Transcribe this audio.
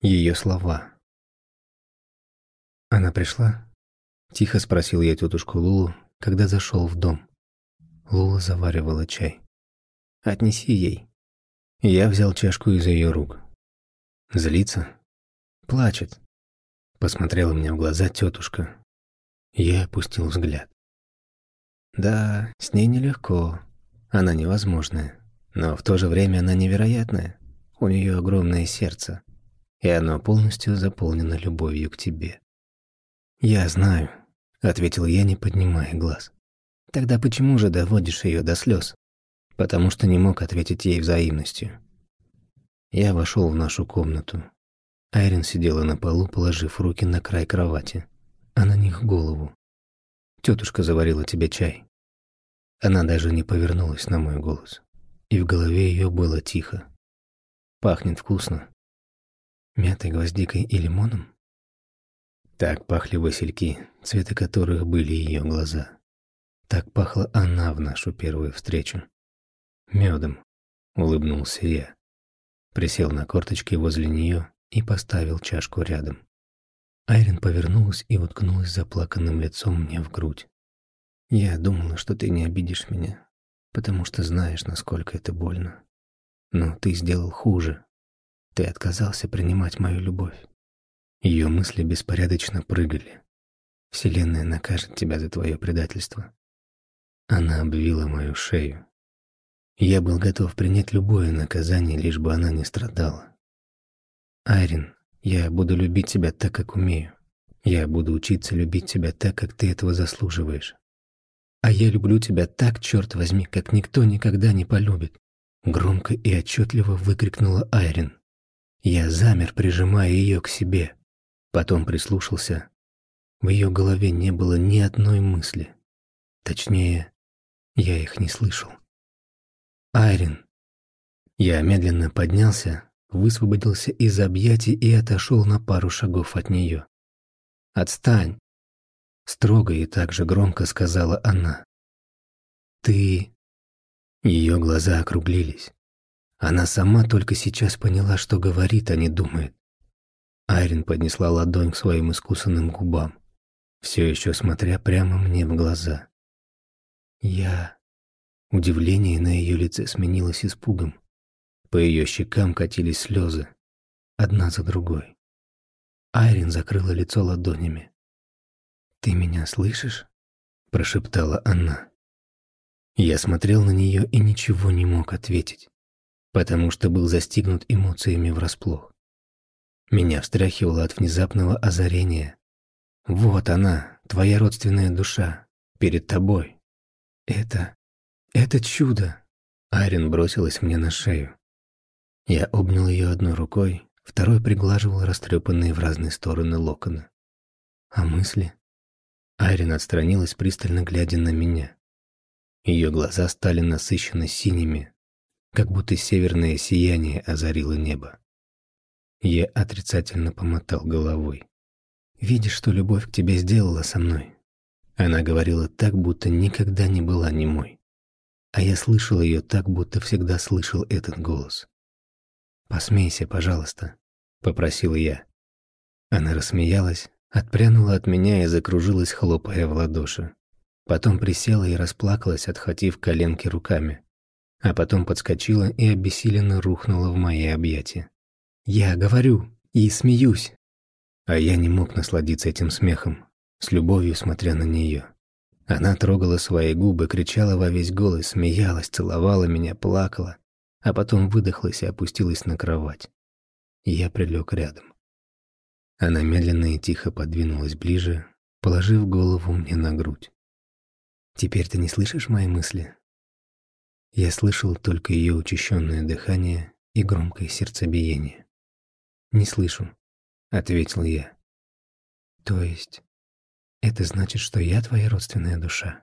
Ее слова. Она пришла? Тихо спросил я тетушку Лулу, когда зашел в дом. Лула заваривала чай. «Отнеси ей». Я взял чашку из ее рук. Злится? Плачет. Посмотрела мне в глаза тетушка. Я опустил взгляд. Да, с ней нелегко. Она невозможная. Но в то же время она невероятная. У нее огромное сердце. И оно полностью заполнено любовью к тебе. «Я знаю», — ответил я, не поднимая глаз. «Тогда почему же доводишь ее до слез?» «Потому что не мог ответить ей взаимностью». Я вошел в нашу комнату. Айрин сидела на полу, положив руки на край кровати, а на них голову. Тетушка заварила тебе чай. Она даже не повернулась на мой голос, и в голове ее было тихо. Пахнет вкусно. Мятой, гвоздикой и лимоном? Так пахли васильки, цветы которых были ее глаза. Так пахла она в нашу первую встречу. Медом, улыбнулся я. Присел на корточки возле нее и поставил чашку рядом. Айрин повернулась и уткнулась заплаканным лицом мне в грудь. «Я думала, что ты не обидишь меня, потому что знаешь, насколько это больно. Но ты сделал хуже. Ты отказался принимать мою любовь». Ее мысли беспорядочно прыгали. «Вселенная накажет тебя за твое предательство». Она обвила мою шею. Я был готов принять любое наказание, лишь бы она не страдала. Айрин, я буду любить тебя так, как умею. Я буду учиться любить тебя так, как ты этого заслуживаешь. А я люблю тебя так, черт возьми, как никто никогда не полюбит. Громко и отчетливо выкрикнула Айрин. Я замер, прижимая ее к себе. Потом прислушался. В ее голове не было ни одной мысли. Точнее, я их не слышал. Айрин. Я медленно поднялся, высвободился из объятий и отошел на пару шагов от нее. «Отстань!» Строго и так же громко сказала она. «Ты...» Ее глаза округлились. Она сама только сейчас поняла, что говорит, а не думает. Айрин поднесла ладонь к своим искусанным губам, все еще смотря прямо мне в глаза. Я... Удивление на ее лице сменилось испугом. По ее щекам катились слезы, одна за другой. Айрин закрыла лицо ладонями. «Ты меня слышишь?» – прошептала она. Я смотрел на нее и ничего не мог ответить, потому что был застигнут эмоциями врасплох. Меня встряхивало от внезапного озарения. «Вот она, твоя родственная душа, перед тобой». «Это... это чудо!» Айрин бросилась мне на шею. Я обнял ее одной рукой, второй приглаживал растрепанные в разные стороны локоны. А мысли? Айрин отстранилась, пристально глядя на меня. Ее глаза стали насыщенно синими, как будто северное сияние озарило небо. Я отрицательно помотал головой. «Видишь, что любовь к тебе сделала со мной?» Она говорила так, будто никогда не была немой. А я слышал ее так, будто всегда слышал этот голос. «Посмейся, пожалуйста», — попросил я. Она рассмеялась, отпрянула от меня и закружилась, хлопая в ладоши. Потом присела и расплакалась, отхватив коленки руками. А потом подскочила и обессиленно рухнула в мои объятия. «Я говорю и смеюсь». А я не мог насладиться этим смехом, с любовью смотря на нее. Она трогала свои губы, кричала во весь голос, смеялась, целовала меня, плакала а потом выдохлась и опустилась на кровать. я прилег рядом. Она медленно и тихо подвинулась ближе, положив голову мне на грудь. «Теперь ты не слышишь мои мысли?» Я слышал только ее учащенное дыхание и громкое сердцебиение. «Не слышу», — ответил я. «То есть это значит, что я твоя родственная душа?»